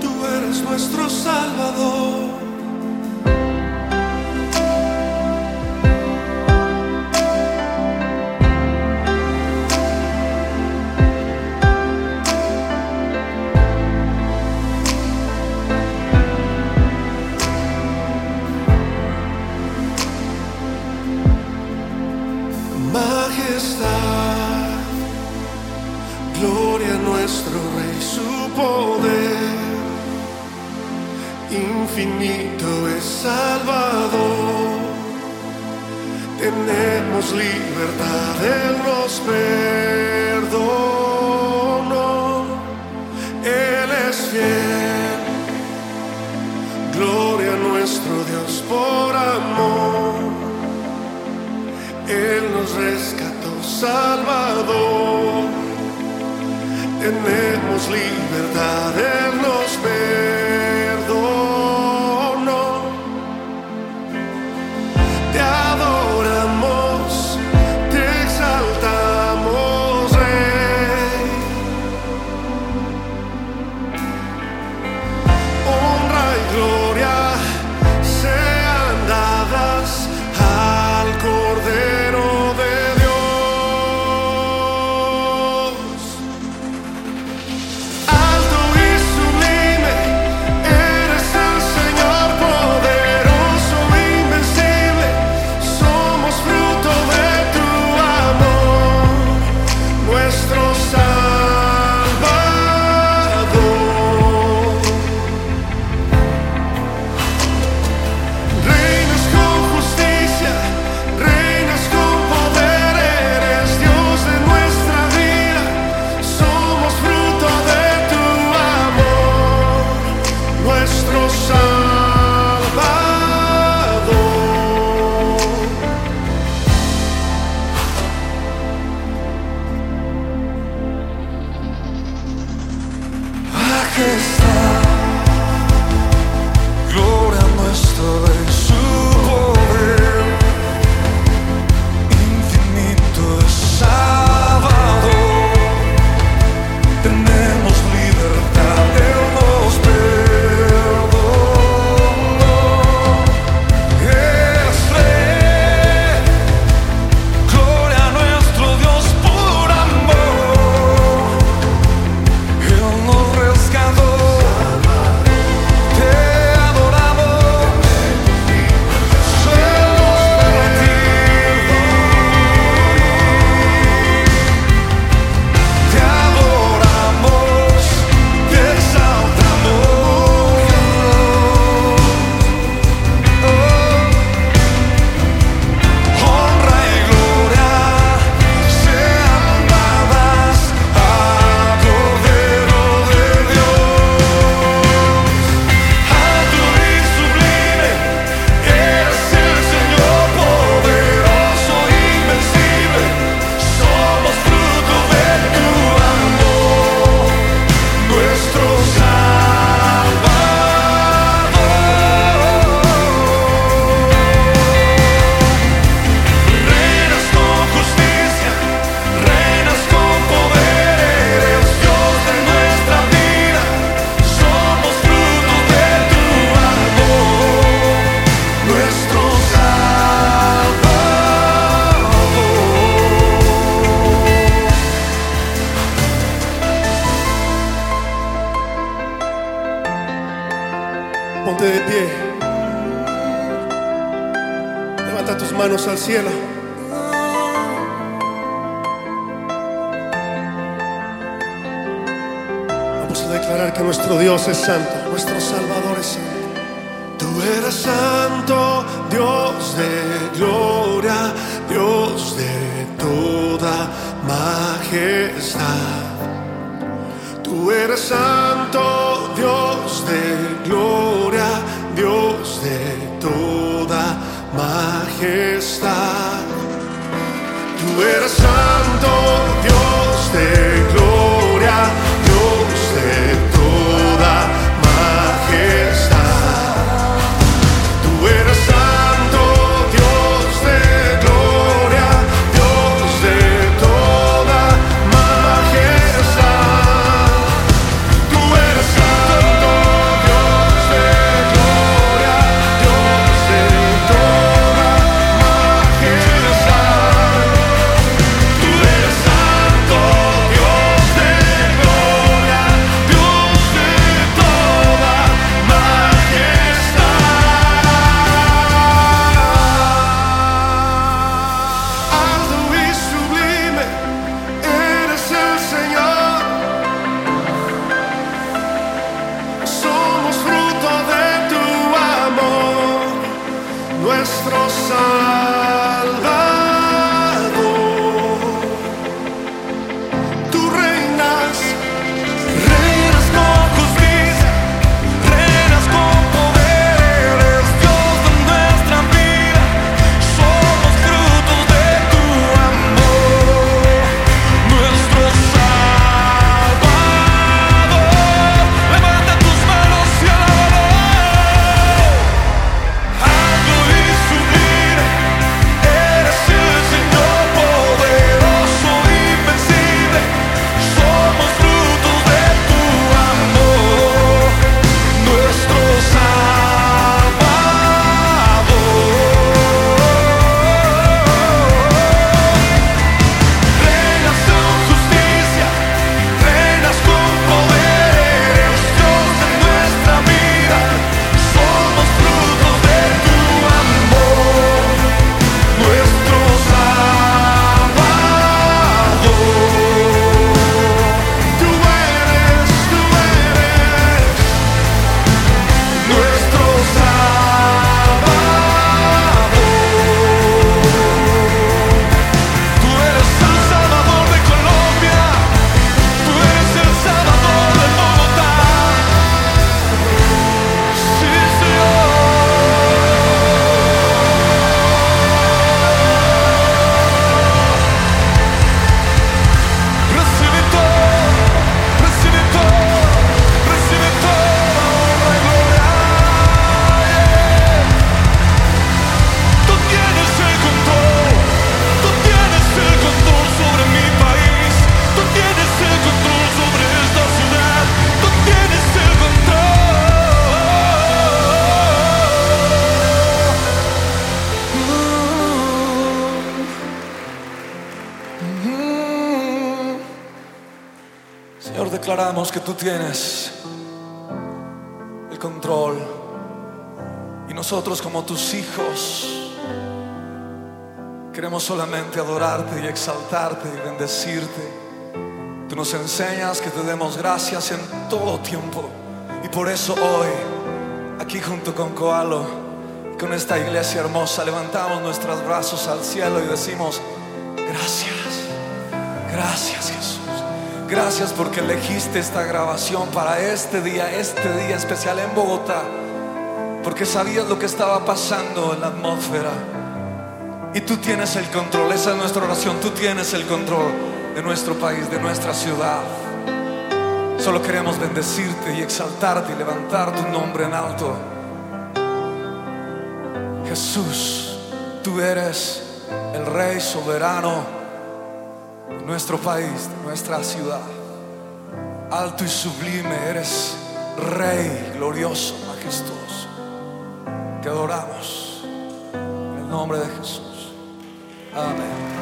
Tú eres nuestro Salvador. infinito es Salvador. Tenemos libertad, Él nos perdonó, Él es fiel. Gloria a nuestro Dios por amor, Él nos rescató, Salvador. Tenemos libertad, Él Levanta tus manos al cielo. Vamos a declarar que nuestro Dios es santo, nuestro Salvador es santo. Tú eres santo, Dios de gloria, Dios de toda majestad. Tú eres santo. care. nuestro Salvador. Señor, declaramos que tú tienes el control. Y nosotros como tus hijos queremos solamente adorarte y exaltarte y bendecirte. Tú nos enseñas que te demos gracias en todo tiempo. Y por eso hoy, aquí junto con Coalo, con esta iglesia hermosa, levantamos nuestros brazos al cielo y decimos, gracias, gracias Jesús. Gracias porque elegiste esta grabación para este día, este día especial en Bogotá, porque sabías lo que estaba pasando en la atmósfera. Y tú tienes el control, esa es nuestra oración, tú tienes el control de nuestro país, de nuestra ciudad. Solo queremos bendecirte y exaltarte y levantar tu nombre en alto. Jesús, tú eres el Rey soberano nuestro país, nuestra ciudad. Alto y sublime eres Rey glorioso, majestuoso. Te adoramos en el nombre de Jesús. Amén.